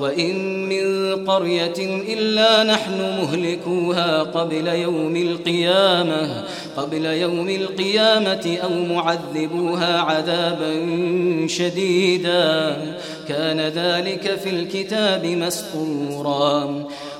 وإن من قرية إلا نحن مهلكوها قبل يوم القيامة قبل يوم القيامة أو معذبوها عذابا شديدا. كان ذلك في الكتاب مسطورا.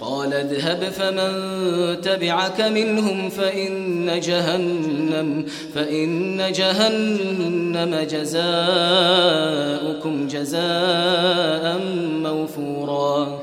قال اذهب فمن تبعك منهم فإن جهنم فإن جهنم جزاؤكم جزاء موفورا.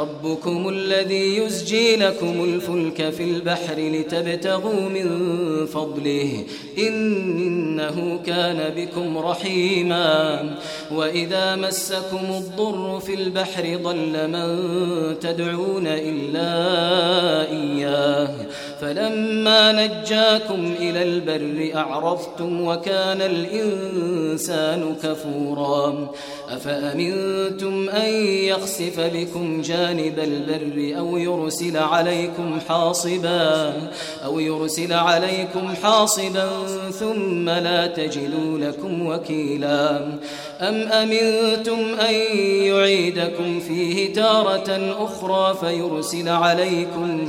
ربكم الذي يسجي لكم الفلك في البحر لتبتغوا من فضله إنه كان بكم رحيما وإذا مسكم الضر في البحر ضل من تدعون إلا إياه فلما نجاكم إلى البر أعرفتم وكان الإنسان كفورا أفأمنتم أن يخسف بكم جاهلا جانب البر أو يرسل عليكم حاصبا أو يرسل عليكم حاصبا ثم لا تجدوا لكم وكيلا أم أمنتم أن يعيدكم فيه تارة أخرى فيرسل عليكم